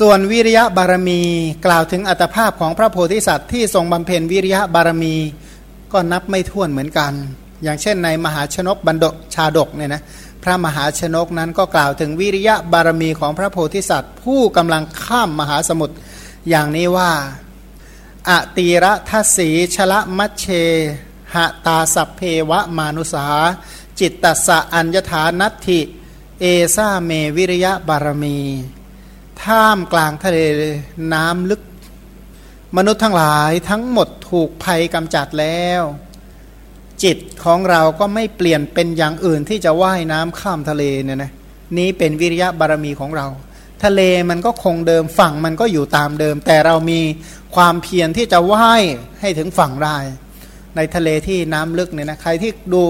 ส่วนวิริยะบารมีกล่าวถึงอัตภาพของพระโพธิสัตว์ที่ทรงบำเพ็ญวิริยะบารมีก็นับไม่ถ้วนเหมือนกัน อย่างเช่นในมหาชนกบันดกชาดกเนี่ยนะพระมหาชนกนั้นก็กล่าวถึงวิริยะบารมีของพระโพธิสัตว์ ผู้กำลังข้ามมหาสมุทรอย่างนี้ว่า อตีระทัศีชละมัชเชหะตาสัพเพวะมานุสา จิตตสะอัญญฐานัตถิ เอซาเมวิริยะบารมี ท่ามกลางทะเลน้ำลึก มนุษย์ทั้งหลายทั้งหมดถูกภัยกำจัดแล้ว จิตของเราก็ไม่เปลี่ยนเป็นอย่างอื่นที่จะว่ายน้ำข้ามทะเลเนี่ยนะนี้เป็นวิริยะบารมีของเรา ทะเลมันก็คงเดิมฝั่งมันก็อยู่ตามเดิม แต่เรามีความเพียรที่จะว่ายให้ถึงฝั่งได้ ในทะเลที่น้ำลึกเนี่ยนะใครที่ดู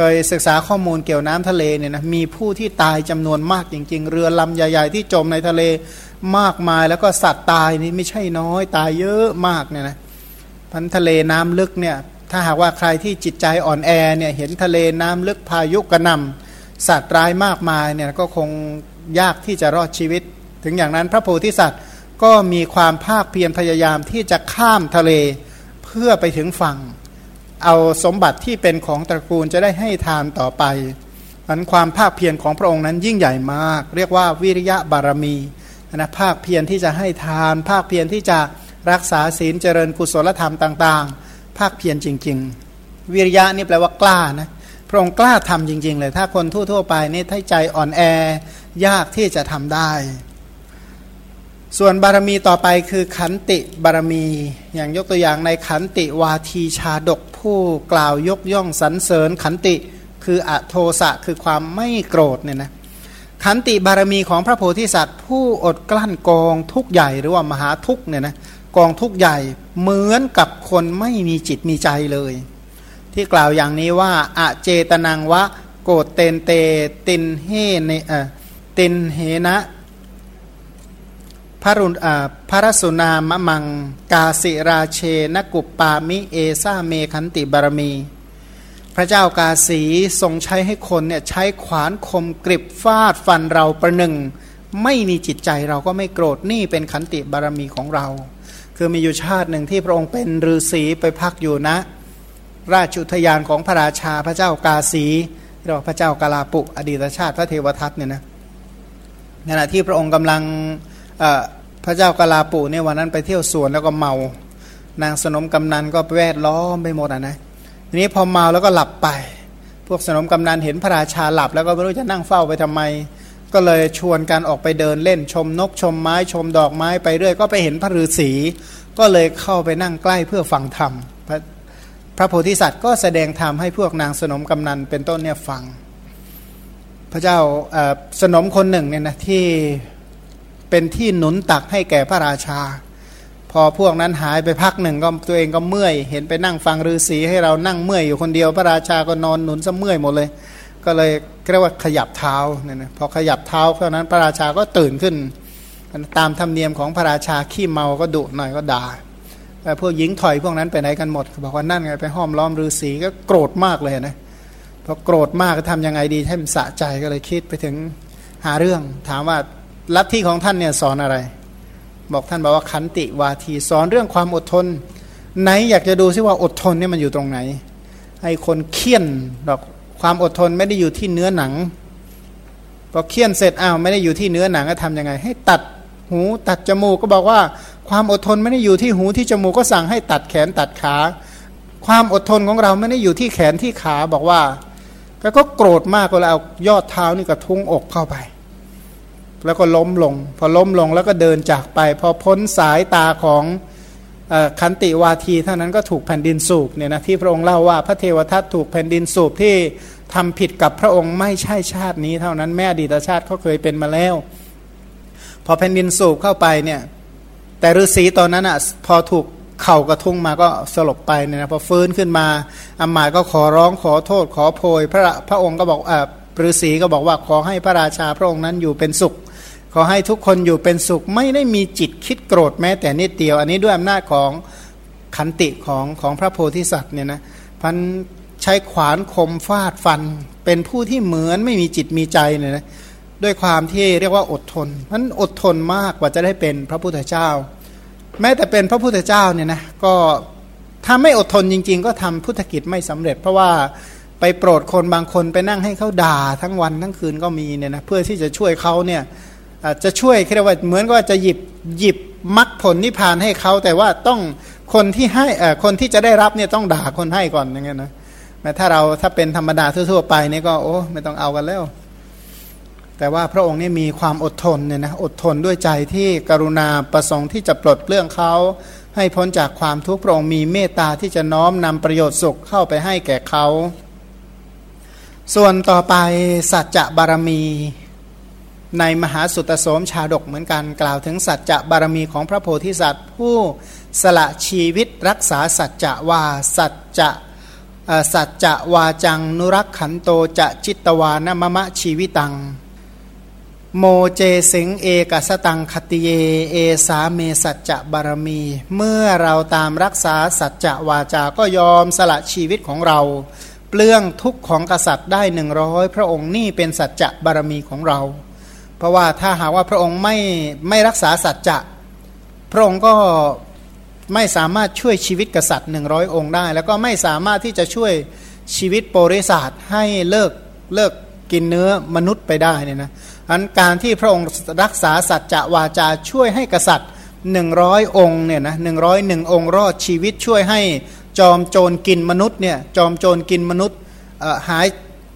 เคยศึกษาข้อมูลเกี่ยวน้ำทะเลเนี่ยนะมีผู้ที่ตายจำนวนมากจริง ๆ เรือลำใหญ่ ๆ ที่จมในทะเลมากมายแล้วก็สัตว์ตายนี่ไม่ใช่น้อยตายเยอะมากเนี่ยนะพันทะเลน้ำลึกเนี่ยถ้าหากว่าใครที่จิตใจอ่อนแอเนี่ยเห็นทะเลน้ำลึกพายุกระหน่ำสัตว์ร้ายมากมายเนี่ยก็คงยากที่จะรอดชีวิต ถึงอย่างนั้นพระโพธิสัตว์ก็มีความภาคเพียรพยายามที่จะข้ามทะเลเพื่อไปถึงฝั่ง เอาสมบัติที่เป็นของตระกูลจะได้ให้ทานต่อไปมันความภาคเพียรของพระองค์นั้นยิ่งใหญ่มาก เรียกว่าวิริยะบารมีนะภาคเพียรที่จะให้ทาน ภาคเพียรที่จะรักษาศีลเจริญกุศลธรรมต่าง ๆ ภาคเพียรจริง ๆ วิริยะนี่แปลว่ากล้านะพระองค์กล้าทำจริง ๆ เลย ถ้าคนทั่วๆไปนี่ถ้าใจอ่อนแอยากที่จะทำได้ ส่วนบารมีต่อไปคือขันติบารมี อย่างยกตัวอย่างในขันติวาทีชาดก ผู้กล่าวยกย่องสรรเสริญขันติคืออโทสะคือความไม่โกรธเนี่ยนะขันติบารมีของพระโพธิสัตว์ ผู้อดกลั้นกองทุกใหญ่หรือว่ามหาทุกเนี่ยนะกองทุกใหญ่เหมือนกับคนไม่มีจิตมีใจเลย ที่กล่าวอย่างนี้ว่าอะเจตนังวะโกเตนเตตินเฮเนเอตินเฮนะ พระรุนพระรสุนามะมัง กาสิราเชนกุปปามิเอซาเมคันติบารมี พระเจ้ากาสีทรงใช้ให้คนเนี่ยใช้ขวานคมกริบฟาดฟันเราประหนึ่ง ไม่มีจิตใจเราก็ไม่โกรธนี่เป็นขันติบารมีของเรา คือมีอยู่ชาติหนึ่งที่พระองค์เป็นฤาษีไปพักอยู่นะ ราชุทยานของพระราชาพระเจ้ากาสีเรียกว่าพระเจ้ากาลาปุอดีตชาติพระเทวทัตเนี่ยนะขณะที่พระองค์กำลัง พระเจ้ากาลาปูเนี่ยวันนั้นไปเที่ยวสวนแล้วก็เมา นางสนมกำนันก็แวดล้อมไปหมดอะนะทีนี้พอเมาแล้วก็หลับไป พวกสนมกำนันเห็นพระราชาหลับ แล้วก็ไม่รู้จะนั่งเฝ้าไปทำไม ก็เลยชวนกันออกไปเดินเล่นชมนกชมไม้ชมดอกไม้ไปเรื่อยก็ไปเห็นพระฤาษีก็เลยเข้าไปนั่งใกล้เพื่อฟังธรรมพระพระโพธิสัตว์ก็แสดงธรรมให้พวกนางสนมกำนันเป็นต้นเนี่ยฟัง พระเจ้าสนมคนหนึ่งเนี่ยนะที่ เป็นที่หนุนตักให้แก่พระราชา พอพวกนั้นหายไปพักหนึ่งก็ตัวเองก็เมื่อย เห็นไปนั่งฟังฤาษีให้เรานั่งเมื่อยอยู่คนเดียวพระราชาก็นอนหนุนซะเมื่อยหมดเลย ก็เลยเรียกว่าขยับเท้าเนี่ยนะพอขยับเท้าเท่านั้นพระราชาก็ตื่นขึ้น ตามธรรมเนียมของพระราชาขี้เมาก็ดุหน่อยก็ด่าแต่พวกหญิงถอยพวกนั้นไปไหนกันหมดบอกว่านั่นไงไปห้อมล้อมฤาษีก็โกรธมากเลยนะพอโกรธมากก็ทำยังไงดีให้มันสะใจก็เลยคิดไปถึงหาเรื่องถามว่า ลัทธิของท่านเนี่ยสอนอะไร บอกท่านบอกว่าขันติวาทีสอนเรื่องความอดทน ไหนอยากจะดูซิว่าอดทนเนี่ยมันอยู่ตรงไหนให้คนเคี่ยนดอกความอดทนไม่ได้อยู่ที่เนื้อหนังพอเคี่ยนเสร็จอ้าวไม่ได้อยู่ที่เนื้อหนังก็ทํำยังไง ให้ตัดหูตัดจมูกก็บอกว่าความอดทนไม่ได้อยู่ที่หูที่จมูกก็สั่งให้ตัดแขนตัดขา ความอดทนของเราไม่ได้อยู่ที่แขนที่ขาบอกว่า ก็โกรธมากก็เลยเอายอดเท้านี่กระทุ้งอกเข้าไป แล้วก็ล้มลง พอล้มลงแล้วก็เดินจากไป พอพ้นสายตาของคันติวาทีเท่านั้นก็ถูกแผ่นดินสูบเนี่ยนะที่พระองค์เล่าว่าพระเทวทัตถูกแผ่นดินสูบที่ทำผิดกับพระองค์ไม่ใช่ชาตินี้ เท่านั้นแม่อดีตชาติเขาเคยเป็นมาแล้ว พอแผ่นดินสูบเข้าไปเนี่ยแต่ฤาษีตอนนั้นอะพอถูกเข่ากระทุ้งมาก็สลบไปเนี่ยนะพอฟื้นขึ้นมาอามาก็ขอร้องขอโทษขอโพย พระพระองค์ก็บอกอ่าฤาษีก็บอกว่าขอให้พระราชาพระองค์นั้นอยู่เป็นสุข ขอให้ทุกคนอยู่เป็นสุขไม่ได้มีจิตคิดโกรธแม้แต่นิดเดียว อันนี้ด้วยอำนาจของขันติของของพระโพธิสัตว์เนี่ยนะพันใช้ขวานคมฟาดฟัน เป็นผู้ที่เหมือนไม่มีจิตมีใจเนี่ยนะด้วยความที่เรียกว่าอดทนมันอดทนมากกว่าจะได้เป็นพระพุทธเจ้า แม้แต่เป็นพระพุทธเจ้าเนี่ยนะก็ถ้าไม่อดทนจริง ๆ ก็ทำพุทธกิจไม่สำเร็จ เพราะว่าไปโปรดคนบางคนไปนั่งให้เขาด่าทั้งวันทั้งคืนก็มีเนี่ยนะเพื่อที่จะช่วยเขาเนี่ย จะช่วยเรียกว่าเหมือนกับจะหยิบหยิบมรรคผลนิพพานให้เขาแต่ว่าต้องคนที่ให้คนที่จะได้รับเนี่ยต้องด่าคนให้ก่อนอย่างเงี้ยนะแต่ถ้าเราถ้าเป็นธรรมดาทั่วๆไปเนี่ยก็โอ้ไม่ต้องเอากันแล้ว แต่ว่าพระองค์นี่มีความอดทนเนี่ยนะอดทนด้วยใจที่กรุณาประสงค์ที่จะปลดเปลื้องเขาให้พ้นจากความทุกข์พระองค์มีเมตตาที่จะน้อมนำประโยชน์สุขเข้าไปให้แก่เขา ส่วนต่อไปสัจจะบารมี ในมหาสุตโสมชาดกเหมือนกันกล่าวถึงสัจจะบารมีของพระโพธิสัตว์ ผู้สละชีวิตรักษาสัจจะว่าสัจจะสัจจะวาจัง นุรักขันโตจะจิตวานมะมะชีวิตัง โมเจสิงเอกสตังคติเย เอสาเมสัจจะบารมี เมื่อเราตามรักษาสัจจะวาจา ก็ยอมสละชีวิตของเรา เปลื้องทุกข์ของกษัตริย์ได้หนึ่งร้อยพระองค์นี่เป็นสัจจะบารมีของเรา เพราะว่าถ้าหากว่าพระองค์ไม่ไม่รักษาสัจจะพระองค์ก็ไม่สามารถช่วยชีวิตกษัตริย์หนึ่งร้อยองค์ได้ แล้วก็ไม่สามารถที่จะช่วยชีวิตโปริศาสให้เลิกเลิกกินเนื้อมนุษย์ไปได้เนี่ยนะอันการที่พระองค์รักษาสัจจะวาจาช่วยให้กษัตริย์หนึ่งร้อยองค์เนี่ยนะหนึ่งร้อยหนึ่งองค์รอดชีวิตช่วยให้จอมโจรกินมนุษย์เนี่ยจอมโจรกินมนุษย์หาย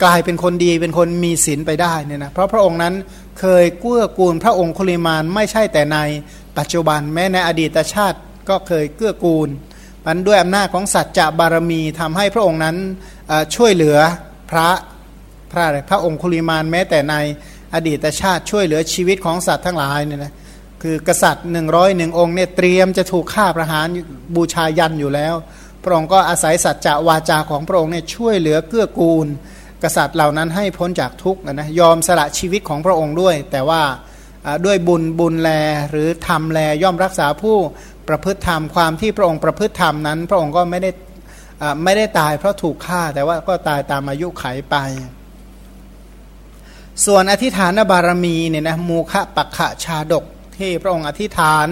กลายเป็นคนดีเป็นคนมีศีลไปได้เนี่ยนะเพราะพระองค์นั้น เคยเกื้อกูลพระองคุลิมานไม่ใช่แต่ในปัจจุบันแม้ในอดีตชาติก็เคยเกื้อกูลมันด้วยอำนาจของสัจจะบารมีทำให้พระองค์นั้นช่วยเหลือพระพระพระองค์คุลิมานแม้แต่ในอดีตชาติช่วยเหลือชีวิตของสัตว์ทั้งหลายเนี่ยนะคือกษัตริย์หนึ่งร้อยหนึ่งองค์เนี่ยเตรียมจะถูกฆ่าประหารบูชายันอยู่แล้ว พระองค์ก็อาศัยสัจจะวาจาของพระองค์เนี่ยช่วยเหลือเกื้อกูล กษัตริย์เหล่านั้นให้พ้นจากทุกข์นะยอมสละชีวิตของพระองค์ด้วย แต่ว่าด้วยบุญบุญแลหรือทำแลย่อมรักษาผู้ประพฤติธรรมความที่พระองค์ประพฤติธรรมนั้น พระองค์ก็ไม่ได้ไม่ได้ตายเพราะถูกฆ่า แต่ว่าก็ตายตามอายุไขไป ส่วนอธิฐานบารมีเนี่ยนะมูคะปักขะชาดกที่พระองค์อธิษฐาน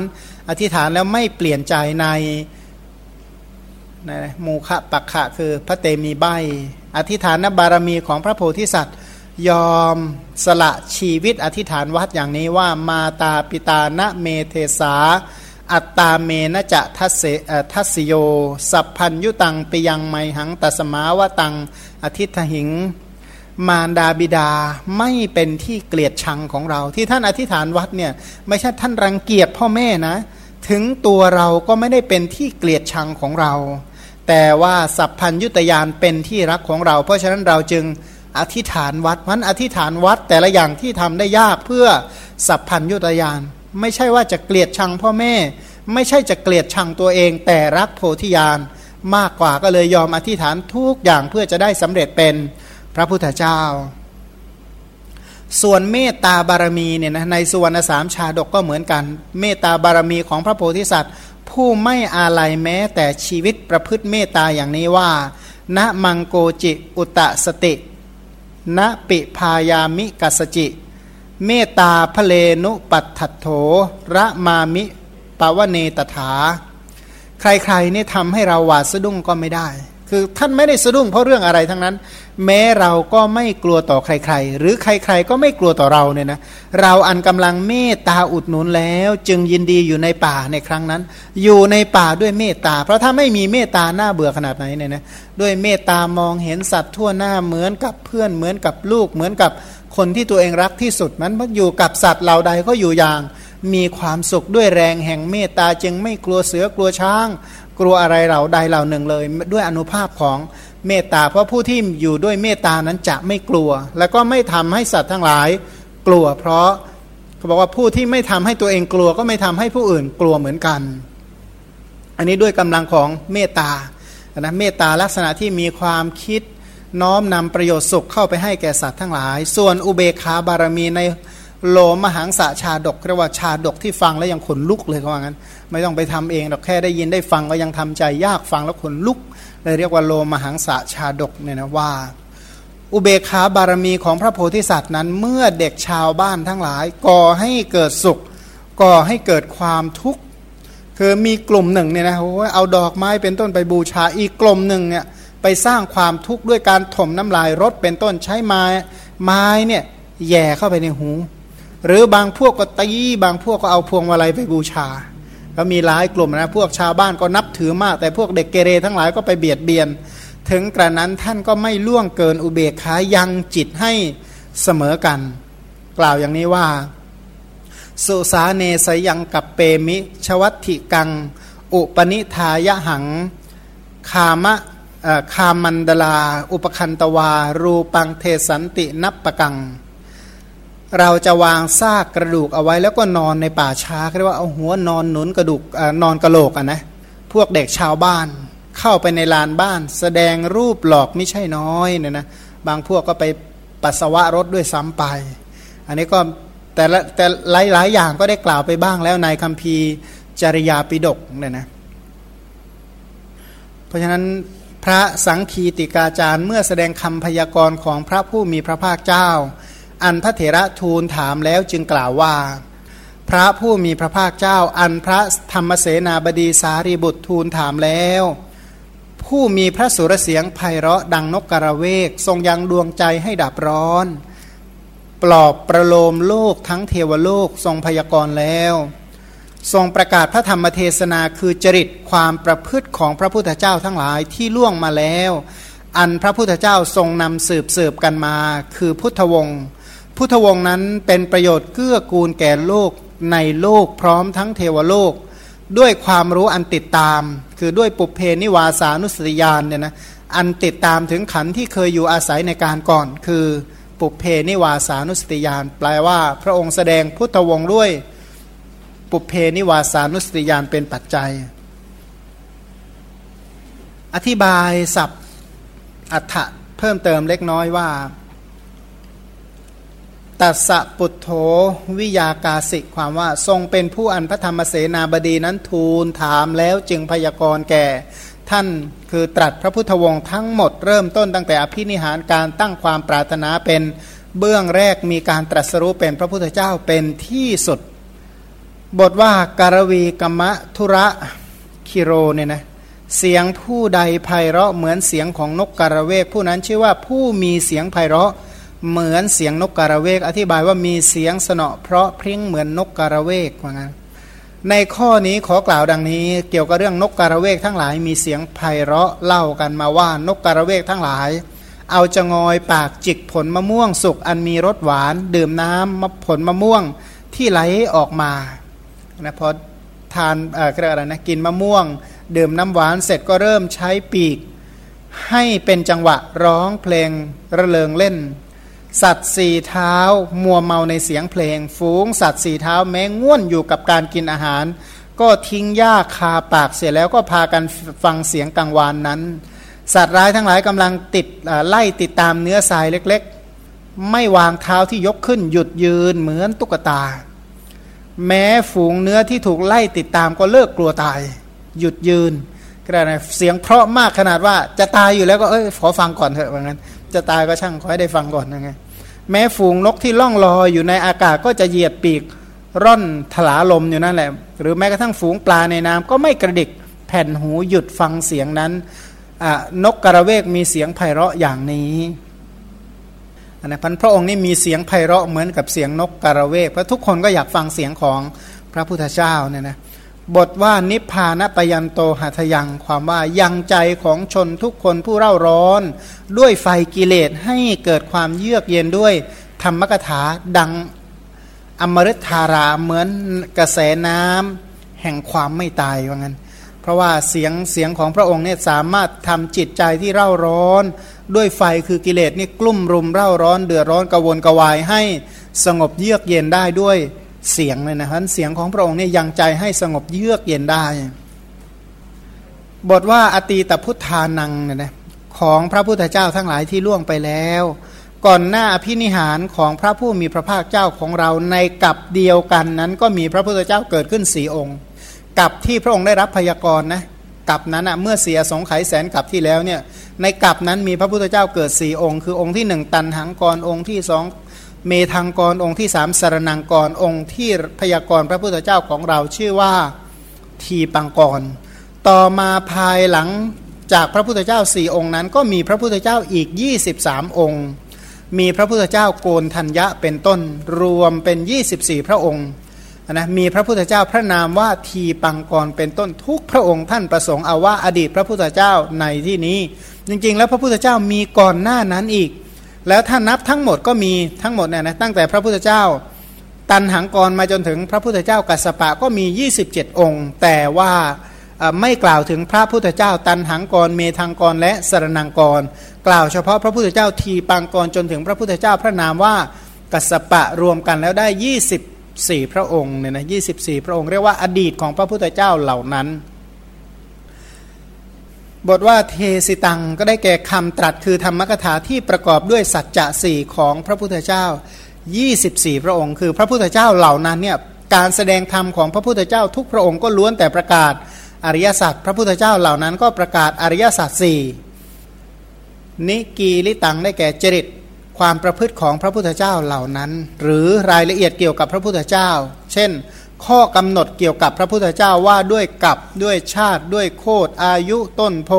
อธิษฐานแล้วไม่เปลี่ยนใจใน มูคะปักขะคือพระเตมีใบ อธิษฐานบารมีของพระโพธิสัตว์ ยอมสละชีวิตอธิษฐานวัดอย่างนี้ว่ามาตาปิตาณเมเทสา อัตตาเมนจะทัสเสทัสโย สัพพัญยุตังปยังไมหังตัสมาวตัง อธิษฐหิง มารดาบิดาไม่เป็นที่เกลียดชังของเรา ที่ท่านอธิษฐานวัดเนี่ยไม่ใช่ท่านรังเกียจพ่อแม่นะ ถึงตัวเราก็ไม่ได้เป็นที่เกลียดชังของเรา แต่ว่าสัพพัญยุตยานเป็นที่รักของเรา เพราะฉะนั้นเราจึงอธิษฐานวัดมันอธิษฐานวัดแต่ละอย่างที่ทำได้ยากเพื่อสัพพัญยุตยาน ไม่ใช่ว่าจะเกลียดชังพ่อแม่ ไม่ใช่จะเกลียดชังตัวเอง แต่รักโพธิญาณมากกว่าก็เลยยอมอธิษฐานทุกอย่างเพื่อจะได้สำเร็จเป็นพระพุทธเจ้า ส่วนเมตตาบารมีเนี่ยนะในส่วนสามชาดกก็เหมือนกัน เมตตาบารมีของพระโพธิสัตว์ ผู้ไม่อาลัยแม้แต่ชีวิตประพฤติเมตตาอย่างนี้ว่า ณมังโกจิอุตสติ ณปิพายามิกัสจิ เมตตาพเลนุปัตถโถระมามิปวเนตถา ใครๆนี่ทำให้เราหวาดสะดุ้งก็ไม่ได้ คือท่านไม่ได้สะดุ้งเพราะเรื่องอะไรทั้งนั้น แม้เราก็ไม่กลัวต่อใครๆ หรือใคร ๆ ก็ไม่กลัวต่อเราเนี่ยนะเราอันกำลังเมตตาอุดหนุนแล้ว จึงยินดีอยู่ในป่าในครั้งนั้น อยู่ในป่าด้วยเมตตา เพราะถ้าไม่มีเมตตาหน้าเบื่อขนาดไหนเนี่ยนะด้วยเมตตามองเห็นสัตว์ทั่วหน้าเหมือนกับเพื่อนเหมือนกับลูกเหมือนกับคนที่ตัวเองรักที่สุดมันอยู่กับสัตว์เหล่าใดก็อยู่อย่างมีความสุขด้วยแรงแห่งเมตตาจึงไม่กลัวเสือกลัวช้าง กลัวอะไรเหล่าใดเหล่าหนึ่งเลย ด้วยอนุภาพของเมตตาเพราะผู้ที่อยู่ด้วยเมตตานั้นจะไม่กลัว แล้วก็ไม่ทำให้สัตว์ทั้งหลายกลัว เพราะเขาบอกว่าผู้ที่ไม่ทำให้ตัวเองกลัวก็ไม่ทำให้ผู้อื่นกลัวเหมือนกัน อันนี้ด้วยกำลังของเมตตานะเมตตาลักษณะที่มีความคิดน้อมนำประโยชน์สุขเข้าไปให้แก่สัตว์ทั้งหลาย ส่วนอุเบคาบารมีใน โลมหังสะชาดกเรียกว่าชาดกที่ฟังแล้วยังขนลุกเลยเขาว่างั้น ไม่ต้องไปทำเองหรอกแค่ได้ยินได้ฟังก็ยังทำใจยากฟังแล้วขนลุกเลยเรียกว่าโลมหังสะชาดกเนี่ยนะว่า อุเบกขาบารมีของพระโพธิสัตว์นั้น เมื่อเด็กชาวบ้านทั้งหลาย ก่อให้เกิดสุข ก่อให้เกิดความทุกข์คือมีกลุ่มหนึ่งเนี่ยนะโอ้เอาดอกไม้เป็นต้นไปบูชาอีกกลุ่มหนึ่งเนี่ยไปสร้างความทุกข์ด้วยการถมน้ำลายรถเป็นต้นใช้ไม้ไม้เนี่ยแย่เข้าไปในหู หรือบางพวกก็ตีบางพวกก็เอาพวงมาลัยไปบูชา ก็มีหลายกลุ่มนะ พวกชาวบ้านก็นับถือมาก แต่พวกเด็กเกเรทั้งหลายก็ไปเบียดเบียน ถึงกระนั้นท่านก็ไม่ล่วงเกินอุเบกขายังจิตให้เสมอกัน กล่าวอย่างนี้ว่า สุสาเนสยังกับเปมิชวัตถิกัง อุปนิทายหัง คามะคามันดลา อุปคันตวา รูปังเทสันตินับปะกัง เราจะวางซากกระดูกเอาไว้แล้วก็นอนในป่าช้าเรียกว่าเอาหัวนอนหนุนกระดูกนอนกระโหลกอะนะพวกเด็กชาวบ้านเข้าไปในลานบ้าน แสดงรูปหลอกไม่ใช่น้อยเนี่ยนะบางพวกก็ไปปัสสาวะรถด้วยซ้ำไป อันนี้ก็แต่ละแต่หลายหลายอย่างก็ได้กล่าวไปบ้างแล้วในคัมภีร์จริยาปิดกเนี่ยนะเพราะฉะนั้นพระสังคีติกาจารย์เมื่อแสดงคำพยากรณ์ของพระผู้มีพระภาคเจ้า อันพระเถระทูลถามแล้วจึงกล่าวว่า พระผู้มีพระภาคเจ้าอันพระธรรมเสนาบดีสารีบุตรทูลถามแล้ว ผู้มีพระสุรเสียงไพเราะดังนกกระเวก ทรงยังดวงใจให้ดับร้อน ปลอบประโลมโลกทั้งเทวโลกทรงพยากรณ์แล้ว ทรงประกาศพระธรรมเทศนาคือจริตความประพฤติของพระพุทธเจ้าทั้งหลายที่ล่วงมาแล้ว อันพระพุทธเจ้าทรงนำสืบสืบกันมา คือพุทธวงศ์ พุทธวงศ์นั้นเป็นประโยชน์เกื้อกูลแก่โลกในโลกพร้อมทั้งเทวโลก ด้วยความรู้อันติดตาม คือด้วยปุเพนิวาสานุสติยานเนี่ยนะอันติดตามถึงขันที่เคยอยู่อาศัยในการก่อน คือปุเพนิวาสานุสติยานแปลว่าพระองค์แสดงพุทธวงศ์ด้วยปุเพนิวาสานุสติยานเป็นปัจจัย อธิบายศัพท์อัฏฐะเพิ่มเติมเล็กน้อยว่า ตัสะปุถโธวิยากาสิกความว่าทรงเป็นผู้อันพระธรรมเสนาบดีนั้นทูลถามแล้วจึงพยากรณ์แก่ ท่านคือตรัสพระพุทธวงศ์ทั้งหมดเริ่มต้นตั้งแต่อภินิหารการตั้งความปรารถนาเป็นเบื้องแรกมีการตรัสรู้เป็นพระพุทธเจ้าเป็นที่สุด บทว่าการวีกรรมธุระคิโรเนี่ยนะเสียงผู้ใดไพเราะเหมือนเสียงของนกกระเวกผู้นั้นชื่อว่าผู้มีเสียงไพเราะ เหมือนเสียงนกกระเวก อธิบายว่ามีเสียงสนอเพราะพริ้งเหมือนนกกระเวกว่างั้นในข้อนี้ขอกล่าวดังนี้ เกี่ยวกับเรื่องนกกระเวกทั้งหลายมีเสียงไพเราะเล่ากันมาว่านกกระเวกทั้งหลาย เอาจะงอยปากจิกผลมะม่วงสุกอันมีรสหวาน ดื่มน้ำมผลมะม่วงที่ไหลออกมานะพอทานเอ่ออะไรนะกินมะม่วง ดื่มน้ำหวานเสร็จก็เริ่มใช้ปีก ให้เป็นจังหวะร้องเพลงระเริงเล่น สัตว์สี่เท้ามัวเมาในเสียงเพลง ฝูงสัตว์สี่เท้าแม้ง่วนอยู่กับการกินอาหาร ก็ทิ้งหญ้าคาปากเสียแล้วก็พากันฟังเสียงกังวานนั้น สัตว์ร้ายทั้งหลายกำลังติดไล่ติดตามเนื้อทรายเล็กๆ ไม่วางเท้าที่ยกขึ้นหยุดยืนเหมือนตุ๊กตา แม้ฝูงเนื้อที่ถูกไล่ติดตามก็เลิกกลัวตาย หยุดยืนก็ได้เสียงเพราะมากขนาดว่าจะตายอยู่แล้วก็เอ้ยขอฟังก่อนเถอะว่างั้น จะตายก็ช่างขอให้ได้ฟังก่อนนะไงแม้ฝูงนกที่ล่องลอยอยู่ในอากาศก็จะเหยียดปีกร่อนถลาลมอยู่นั่นแหละ หรือแม้กระทั่งฝูงปลาในน้ำก็ไม่กระดิกแผ่นหูหยุดฟังเสียงนั้นนกกระเวกมีเสียงไพเราะอย่างนี้นะพันพระองค์นี่มีเสียงไพเราะเหมือนกับเสียงนกกระเวกเพราะทุกคนก็อยากฟังเสียงของพระพุทธเจ้าเนี่ยนะ บทว่านิพพานปยันโตหัตยังความว่ายังใจของชนทุกคนผู้เร่าร้อน ด้วยไฟกิเลสให้เกิดความเยือกเย็นด้วยธรรมกถาดังอมฤตธาราเหมือนกระแสน้ำแห่งความไม่ตายว่างั้น เพราะว่าเสียงเสียงของพระองค์เนี่ยสามารถทำจิตใจที่เร่าร้อน ด้วยไฟคือกิเลสนี่กลุ่มรุมเร่าร้อน เดือดร้อนกระวนกระวายให้สงบเยือกเย็นได้ด้วย เสียงเลยนะครับเสียงของพระองค์เนี่ยยังใจให้สงบเยือกเย็นได้ บทว่าอตีตพุทธานังเนี่ยนะของพระพุทธเจ้าทั้งหลายที่ล่วงไปแล้ว ก่อนหน้าอภินิหารของพระผู้มีพระภาคเจ้าของเราในกับเดียวกันนั้นก็มีพระพุทธเจ้าเกิดขึ้นสี่องค์ กับที่พระองค์ได้รับพยากรณ์นะกับนั้นอะเมื่อเสียสงไขแสนกับที่แล้วเนี่ยในกับนั้นมีพระพุทธเจ้าเกิดสี่องค์ คือองค์ที่หนึ่งตันหังกรองค์ที่สอง เมธังกรองค์ที่สามสารนังกรองค์ที่พยากรพระพุทธเจ้าของเราชื่อว่าทีปังกร ต่อมาภายหลังจากพระพุทธเจ้าสี่องค์นั้น ก็มีพระพุทธเจ้าอีก 23 องค์ มีพระพุทธเจ้าโกนทัญญะเป็นต้นรวมเป็น 24 พระองค์นะมีพระพุทธเจ้าพระนามว่าทีปังกรเป็นต้นทุกพระองค์ท่านประสงค์เอาว่าอดีตพระพุทธเจ้าในที่นี้ จริงๆ แล้วพระพุทธเจ้ามีก่อนหน้านั้นอีก แล้วถ้านับทั้งหมดก็มีทั้งหมดเนี่ยนะตั้งแต่พระพุทธเจ้า ตันหังกรมาจนถึงพระพุทธเจ้ากัสปะก็มี 27 องค์ แต่ว่าไม่กล่าวถึงพระพุทธเจ้า ตันหังกร เมธังกรและสรนังกร กล่าวเฉพาะพระพุทธเจ้าทีปังกรจนถึงพระพุทธเจ้าพระนามว่ากัสปะรวมกันแล้วได้ 24 พระองค์เนี่ยนะ24พระองค์เรียกว่าอดีตของพระพุทธเจ้าเหล่านั้น บทว่าเทสิตังก็ได้แก่คำตรัสคือธรรมกถาที่ประกอบด้วยสัจจะสี่ของพระพุทธเจ้า 24 พระองค์ คือพระพุทธเจ้าเหล่านั้นเนี่ยการแสดงธรรมของพระพุทธเจ้าทุกพระองค์ก็ล้วนแต่ประกาศอริยสัจพระพุทธเจ้าเหล่านั้นก็ประกาศอริยสัจสี่นิกีลิตังได้แก่จริตความประพฤติของพระพุทธเจ้าเหล่านั้น หรือรายละเอียดเกี่ยวกับพระพุทธเจ้า เช่น ข้อกำหนดเกี่ยวกับพระพุทธเจ้าว่าด้วยกับด้วยชาติด้วยโคดอายุต้นโพ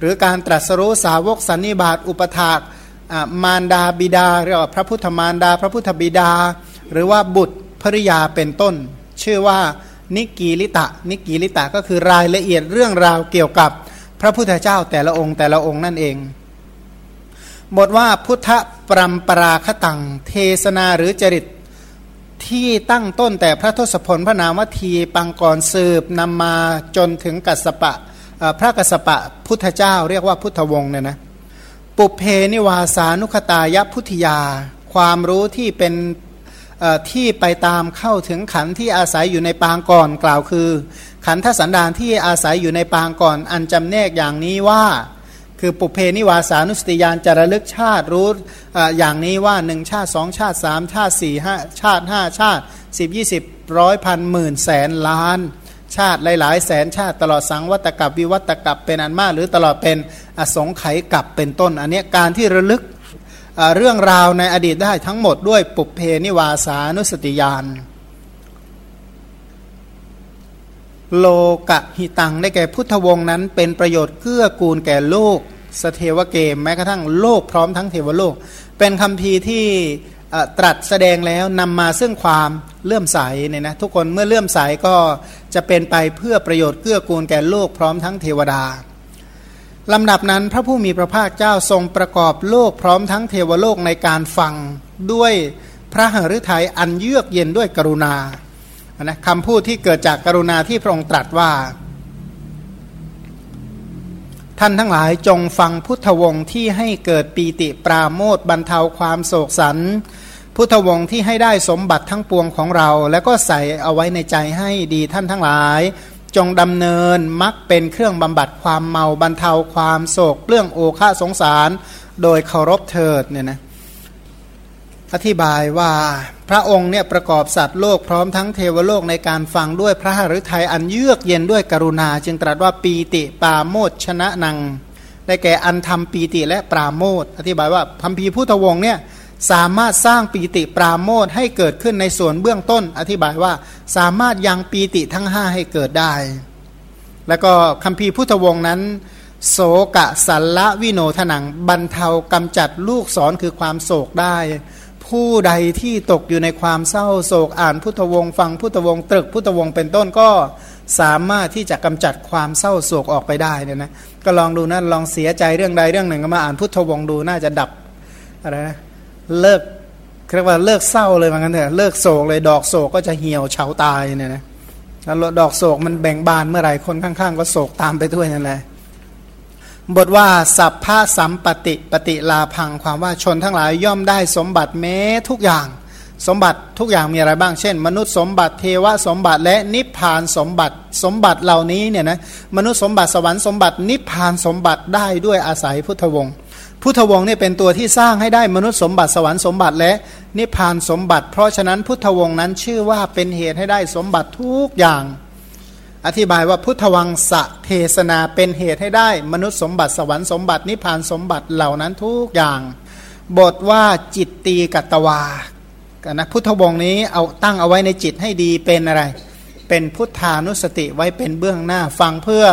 หรือการตรัสรู้สาวกสันนิบาตอุปถากมารดาบิดาเรียกว่าพระพุทธมารดา พระพุทธบิดา หรือว่าบุตรภริยาเป็นต้น ชื่อว่านิกีลิตะ นิกีลิตะก็คือรายละเอียดเรื่องราวเกี่ยวกับพระพุทธเจ้าแต่ละองค์แต่ละองค์นั่นเอง บทว่าพุทธปรัมปราคตัง เทศนาหรือจริต ที่ตั้งต้นแต่พระทศพลพระนามวทีปังกรสืบนำมาจนถึงกัสปะพระกัสปะพุทธเจ้าเรียกว่าพุทธวงศ์เนี่ยนะปุเพนิวาสานุคตายพุทธยา ความรู้ที่เป็นที่ไปตามเข้าถึงขันที่อาศัยอยู่ในปางก่อนกล่าวคือ ขันธสันดานที่อาศัยอยู่ในปางก่อนอันจำแนกอย่างนี้ว่า คือปุเพนิวาสานุสติยานจะระลึกชาติรู้อย่างนี้ว่าหนึ่งชาติสองชาติสามชาติสี่ห้าชาติห้าชาติสิบยี่สิบร้อยพันหมื่นแสนล้านชาติหลาย ๆ แสนชาติตลอดสังวัตกับวิวัตกับเป็นอันมาก หรือตลอดเป็นอสงไขยกับเป็นต้น อันนี้การที่ระลึกเรื่องราวในอดีตได้ทั้งหมดด้วยปุเพนิวาสานุสติยาน โลกะหิตังได้แก่พุทธวงศ์นั้น เป็นประโยชน์เกื้อกูลแก่โลกสเทวเกมแม้กระทั่งโลกพร้อมทั้งเทวโลก เป็นคำพีที่ตรัสแสดงแล้วนำมาซึ่งความเลื่อมใสเนี่ยนะทุกคนเมื่อเลื่อมใสก็จะเป็นไปเพื่อประโยชน์เกื้อกูลแก่โลกพร้อมทั้งเทวดาลำดับนั้นพระผู้มีพระภาคเจ้าทรงประกอบโลกพร้อมทั้งเทวโลกในการฟังด้วยพระหฤทัยอันเยือกเย็นด้วยกรุณา นะคำพูดที่เกิดจากกรุณาที่พระองค์ตรัสว่า ท่านทั้งหลายจงฟังพุทธวงศ์ที่ให้เกิดปีติปราโมทบรรเทาความโศกสัน พุทธวงศ์ที่ให้ได้สมบัติทั้งปวงของเรา แล้วก็ใส่เอาไว้ในใจให้ดีท่านทั้งหลาย จงดำเนินมักเป็นเครื่องบำบัดความเมาบรรเทาความโศกเรื่องโอฆาสงสาร โดยเคารพเถิดเนี่ยนะ อธิบายว่าพระองค์เนี่ยประกอบสัตว์โลกพร้อมทั้งเทวโลกในการฟังด้วยพระหฤทัยอันเยือกเย็นด้วยกรุณา จึงตรัสว่าปีติปาโมดชนะนัง ได้แก่อันทำปีติและปราโมทอธิบายว่าพัมพีพุทธวงศ์เนี่ยสามารถสร้างปีติปราโมทให้เกิดขึ้นในส่วนเบื้องต้น อธิบายว่าสามารถยังปีติทั้งห้าให้เกิดได้ แล้วก็คำพีพุทธวงศ์นั้น โศกะสัลละวิโนทนังบรรเทากำจัดลูกศรคือความโศกได้ ผู้ใดที่ตกอยู่ในความเศร้าโศกอ่านพุทธวงศ์ฟังพุทธวงศ์ตรึกพุทธวงศ์เป็นต้นก็สามารถที่จะกำจัดความเศร้าโศกออกไปได้เนี่ยนะก็ลองดูนะลองเสียใจเรื่องใดเรื่องหนึ่งก็มาอ่านพุทธวงศ์ดูน่าจะดับอะไรนะเลิกเรียกว่าเลิกเศร้าเลยเหมือนกันเถอะเลิกโศกเลยดอกโศกก็จะเหี่ยวเฉาตายเนี่ยนะแล้วดอกโศกมันแบ่งบานเมื่อไหร่คนข้างๆ ก็โศกตามไปด้วยนั่นแหละ บทว่าสัพพะสัมปติปฏิลาพังความว่าชนทั้งหลายย่อมได้สมบัติแม้ทุกอย่าง สมบัติทุกอย่างมีอะไรบ้าง เช่น มนุษย์สมบัติเทวสมบัติและนิพพานสมบัติสมบัติเหล่านี้เนี่ยนะมนุษย์สมบัติสวรรค์สมบัตินิพพานสมบัติได้ด้วยอาศัยพุทธวงศ์พุทธวงศ์เนี่ยเป็นตัวที่สร้างให้ได้มนุษย์สมบัติสวรรค์สมบัติและนิพพานสมบัติ เพราะฉะนั้นพุทธวงศ์นั้นชื่อว่าเป็นเหตุให้ได้สมบัติทุกอย่าง อธิบายว่าพุทธวังสะเทศนาเป็นเหตุให้ได้ มนุษย์สมบัติสวรรค์สมบัตินิพพานสมบัติเหล่านั้นทุกอย่าง บทว่าจิตตีกัตวากันนะพุทธวงนี้เอาตั้งเอาไว้ในจิตให้ดีเป็นอะไร เป็นพุทธานุสติไว้เป็นเบื้องหน้าฟังเพื่อ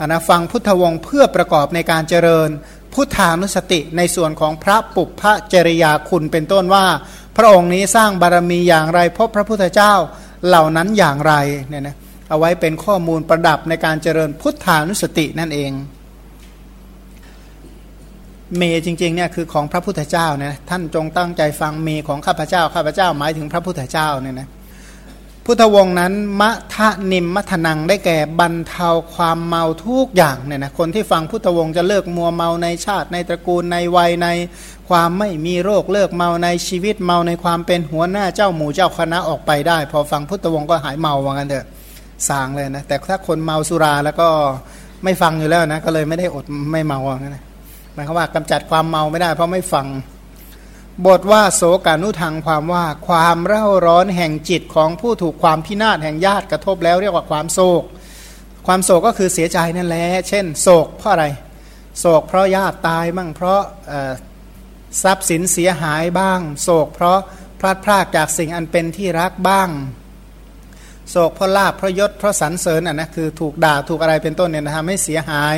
อนะฟังพุทธวงเพื่อประกอบในการเจริญ พุทธานุสติในส่วนของพระปุพพจริยาคุณเป็นต้นว่า พระองค์นี้สร้างบารมีอย่างไรพบพระพุทธเจ้าเหล่านั้นอย่างไรเนี่ยนะ เอาไว้เป็นข้อมูลประดับในการเจริญพุทธานุสตินั่นเอง เมจริงๆเนี่ยคือของพระพุทธเจ้านะท่านจงตั้งใจฟังเมของข้าพเจ้าข้าพเจ้าหมายถึงพระพุทธเจ้าเนี่ยนะพุทธวงศ์นั้นมะทะนิมมัทนังได้แก่บรรเทาความเมาทุกอย่างเนี่ยนะคนที่ฟังพุทธวงศ์จะเลิกมัวเมาในชาติ ในตระกูลในวัยในความไม่มีโรคเลิกเมาในชีวิตเมาในความเป็นหัวหน้าเจ้าหมู่เจ้าคณะออกไปได้ พอฟังพุทธวงศ์ก็หายเมาว่างั้นเถอะ สางเลยนะแต่ถ้าคนเมาสุราแล้วก็ไม่ฟังอยู่แล้วนะก็เลยไม่ได้อดไม่เมาอะนะหมายความว่ากำจัดความเมาไม่ได้ เพราะไม่ฟัง บทว่าโสกานุทางความว่าความเร่าร้อนแห่งจิตของผู้ถูกความพินาศแห่งญาติกระทบแล้วเรียกว่าความโศก ความโศกก็คือเสียใจนั่นแหละเช่น โศกเพราะอะไร โศกเพราะญาติตายบ้างเพราะทรัพย์สินเสียหายบ้าง โศกเพราะพลาดพลาดจากสิ่งอันเป็นที่รักบ้าง โศกเพราะลาบเพราะยศเพราะสรรเสริญอะนะคือถูกด่าถูกอะไรเป็นต้นเนี่ยนะทำให้เสียหาย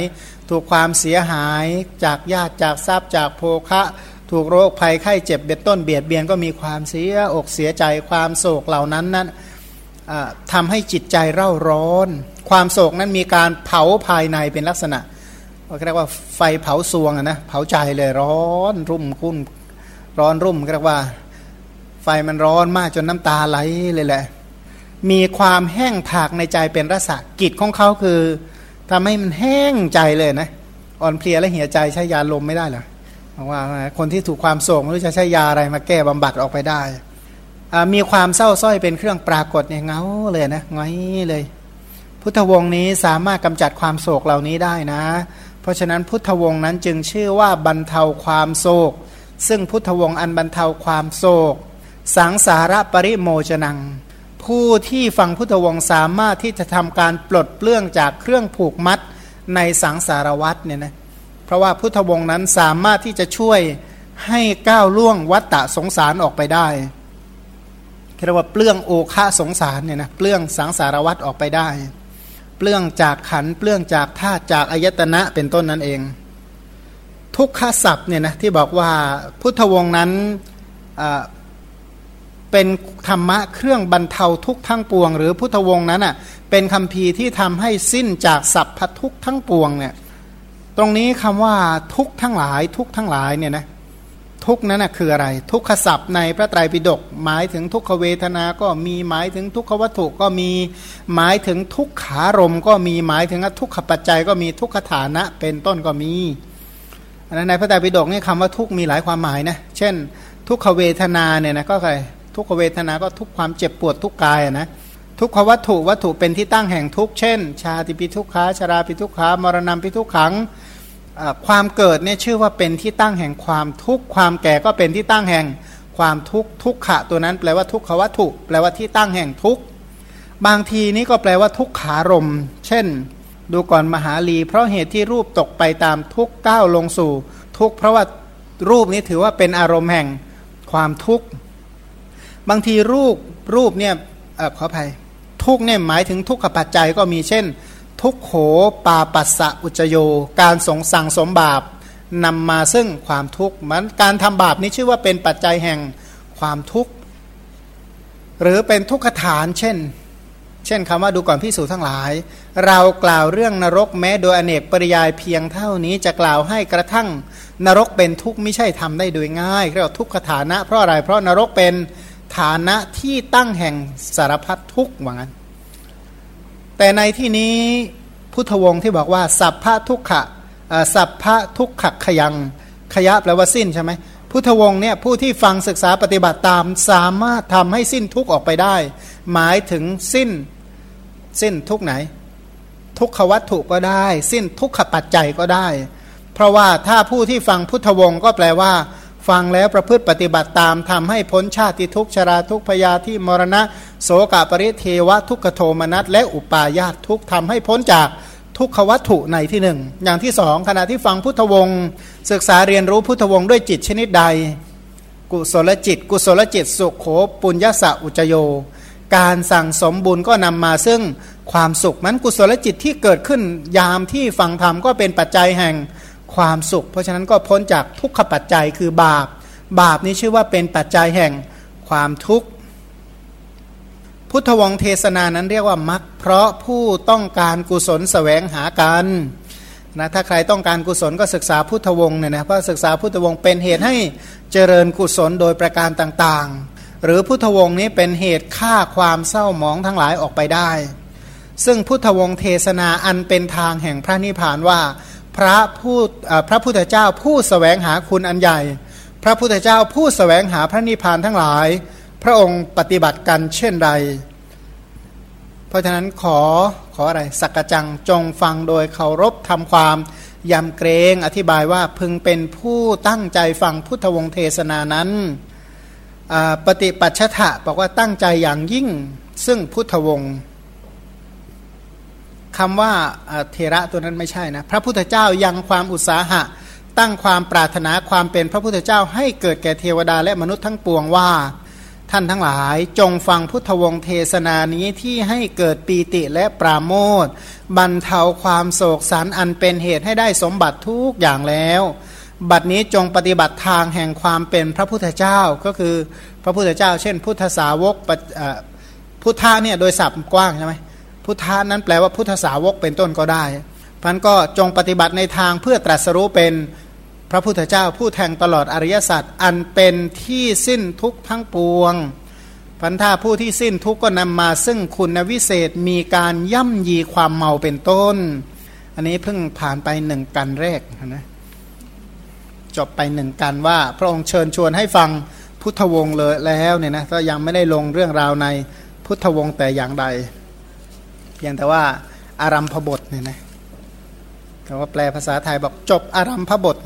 ถูกความเสียหายจากญาติจากทรัพย์จากโภคะ ถูกโรคภัยไข้เจ็บเบ็ดต้นเบียดเบียนก็มีความเสียอกเสียใจความโศกเหล่านั้นนั้นทำให้จิตใจเร่าร้อน ความโศกนั้นมีการเผาภายในเป็นลักษณะเรียกว่าไฟเผาซวงนะเผาใจเลยร้อนรุ่มคุ้นร้อนรุ่มเรียกว่าไฟมันร้อนมากจนน้ำตาไหลเลยแหละ มีความแห้งผากในใจเป็นรสกิจของเขาคือทำให้มันแห้งใจเลยนะอ่อนเพลียและเหี่ยใจใช้ยาลมไม่ได้หรอบอกว่าคนที่ถูกความโศกไม่รู้จะใช้ยาอะไรมาแก้บำบัดออกไปได้ มีความเศร้าส้อยเป็นเครื่องปรากฏเนี่ยเงาเลยนะง้อยเลย พุทธวงศ์นี้สามารถกำจัดความโศกเหล่านี้ได้นะ เพราะฉะนั้นพุทธวงศ์นั้นจึงชื่อว่าบรรเทาความโศก ซึ่งพุทธวงศ์อันบรรเทาความโศก สังสาระปริโมจนัง ผู้ที่ฟังพุทธวงศ์สามารถที่จะทำการปลดเปลื้องจากเครื่องผูกมัดในสังสารวัตเนี่ยนะเพราะว่าพุทธวงศ์นั้นสามารถที่จะช่วยให้ก้าวล่วงวัฏฏะสงสารออกไปได้เรียกว่าเปลื้องโอคะสงสารเนี่ยนะเปลื้องสังสารวัตออกไปได้ เปลื้องจากขันเปลื้องจากธาตุจากอายตนะเป็นต้นนั่นเอง ทุกขศัพท์เนี่ยนะที่บอกว่าพุทธวงศ์นั้น เป็นธรรมะเครื่องบรรเทาทุกทั้งปวง หรือพุทธวงศ์นั้นอะเป็นคำพีที่ทำให้สิ้นจากสัพพทุกทั้งปวงเนี่ยตรงนี้คำว่าทุกทั้งหลายทุกทั้งหลายเนี่ยนะทุกนั้นนะคืออะไร ทุกขศัพท์ในพระไตรปิฎกหมายถึงทุกขเวทนา ก็มีหมายถึงทุกขวัตถุก็มีหมายถึงทุกขารมก็มีหมายถึงทุกขปัจจัยก็มีทุกขฐานะเป็นต้นก็มีอันนั้นในพระไตรปิฎกนี่คำว่าทุกมีหลายความหมายนะเช่น ทุกขเวทนาเนี่ยนะก็ใคร ทุกขเวทนาก็ทุกความเจ็บปวดทุกกายนะทุกขวัตถุวัตถุเป็นที่ตั้งแห่งทุกเช่น ชาติปิทุกขาชาราปิทุกขามรณะปิทุกขังความเกิดเนี่ยชื่อว่าเป็นที่ตั้งแห่งความทุกข์ความแก่ก็เป็นที่ตั้งแห่งความทุกข์ทุกขะตัวนั้นแปลว่าทุกขวัตถุ แปลว่าที่ตั้งแห่งทุกข์บางทีนี้ก็แปลว่าทุกขารม เช่น ดูก่อนมหาลี เพราะเหตุที่รูปตกไปตามทุกก้าวลงสู่ ทุกเพราะว่ารูปนี้ถือว่าเป็นอารมณ์แห่งความทุกข์ บางทีรูปรูปเนี่ยอขออภัยทุกเนี่ยหมายถึงทุกขปัจจัยก็มีเช่น ทุกโขปาปัสสะอุจโย การสงสั่งสมบาปนำมาซึ่งความทุกข์มันการทำบาปนี้ชื่อว่าเป็นปัจจัยแห่งความทุกข์หรือเป็นทุกขฐานเช่น เช่นคำว่าดูก่อนพิสูจทั้งหลาย เรากล่าวเรื่องนรกแม้โดยอเนกปริยายเพียงเท่านี้จะกล่าวให้กระทั่งนรกเป็นทุกข์ไม่ใช่ทำได้โดยง่ายเรียกว่าทุกขฐานะเพราะอะไรเพราะนรกเป็น ฐานะที่ตั้งแห่งสารพัดทุกข์ว่างั้น แต่ในที่นี้พุทธวงศ์ที่บอกว่า สัพพะทุกขะสัพพะทุกขขยัง ขยะแปลว่าสิ้นใช่ไหมพุทธวงศ์เนี่ยผู้ที่ฟังศึกษาปฏิบัติตามสามารถทำให้สิ้นทุกข์ออกไปได้ หมายถึงสิ้นสิ้นทุกไหน ทุกขวัตถุก็ได้ สิ้นทุกขปัจจัยก็ได้ เพราะว่าถ้าผู้ที่ฟังพุทธวงศ์ก็แปลว่า ฟังแล้วประพฤติปฏิบัติตามทำให้พ้นชาติทุกชราทุกพยาที่มรณะ โสกปริเทวะทุกขโทมนัสและอุปาญาตทุกทำให้พ้นจากทุกขวัตถุในที่หนึ่งอย่างที่สองขณะที่ฟังพุทธวงศ์ศึกษาเรียนรู้พุทธวงศ์ด้วยจิตชนิดใด กุศลจิต กุศลจิตสุขโขปุญญสะอุจโย การสั่งสมบุญก็นำมาซึ่งความสุขมันกุศลจิตที่เกิดขึ้นยามที่ฟังธรรมก็เป็นปัจจัยแห่ง ความสุข เพราะฉะนั้นก็พ้นจากทุกขปัจจัยคือบาป บาปนี้ชื่อว่าเป็นปัจจัยแห่งความทุกข์ พุทธวงเทศนานั้นเรียกว่ามักเพราะผู้ต้องการกุศลสแสวงหากันนะถ้าใครต้องการกุศลก็ศึกษาพุทธวงศ์เนี่ยนะเพราะศึกษาพุทธวงศ์เป็นเหตุให้เจริญกุศลโดยประการต่างๆ หรือพุทธวงศ์นี้เป็นเหตุฆ่าความเศร้าหมองทั้งหลายออกไปได้ ซึ่งพุทธวงศ์เทศนาอันเป็นทางแห่งพระนิพพานว่า พระผู้พระพุทธเจ้าผู้สแสวงหาคุณอันใหญ่ พระพุทธเจ้าผู้สแสวงหาพระนิพพานทั้งหลาย พระองค์ปฏิบัติกันเช่นใด เพราะฉะนั้นขอขออะไรสักจังจงฟังโดยเคารพทำความยำเกรงอธิบายว่าพึงเป็นผู้ตั้งใจฟังพุทธวงศเทศนานั้นปฏิปัชชะบอกว่าตั้งใจอย่างยิ่งซึ่งพุทธวงศ์ คำว่าเทระตัวนั้นไม่ใช่นะพระพุทธเจ้ายังความอุตสาหะ ตั้งความปรารถนาความเป็นพระพุทธเจ้าให้เกิดแก่เทวดาและมนุษย์ทั้งปวงว่า ท่านทั้งหลายจงฟังพุทธวงศ์เทศนานี้ที่ให้เกิดปีติและปราโมทบรรเทาความโศกสันอันเป็นเหตุให้ได้สมบัติทุกอย่างแล้ว บัดนี้จงปฏิบัติทางแห่งความเป็นพระพุทธเจ้าก็คือพระพุทธเจ้า เช่น พุทธสาวกพุทธะเนี่ยโดยศัพท์กว้างใช่ไหม พุทธานั้นแปลว่าพุทธสาวกเป็นต้นก็ได้พันก็จงปฏิบัติในทางเพื่อตรัสรู้เป็นพระพุทธเจ้าผู้แทงตลอดอริยสัจอันเป็นที่สิ้นทุกทั้งปวงพันธาผู้ที่สิ้นทุกก็นำมาซึ่งคุณวิเศษมีการย่ำยีความเมาเป็นต้น อันนี้เพิ่งผ่านไปหนึ่งกันแรกนะจบไปหนึ่งกันว่า พระองค์เชิญชวนให้ฟังพุทธวงศ์เลยแล้วเนี่ยนะก็ยังไม่ได้ลงเรื่องราวในพุทธวงศ์แต่อย่างใด พียงแต่ว่าอารัมพบทเนี่ยนะคำว่าแปลภาษาไทยบอกจบอารัมพบท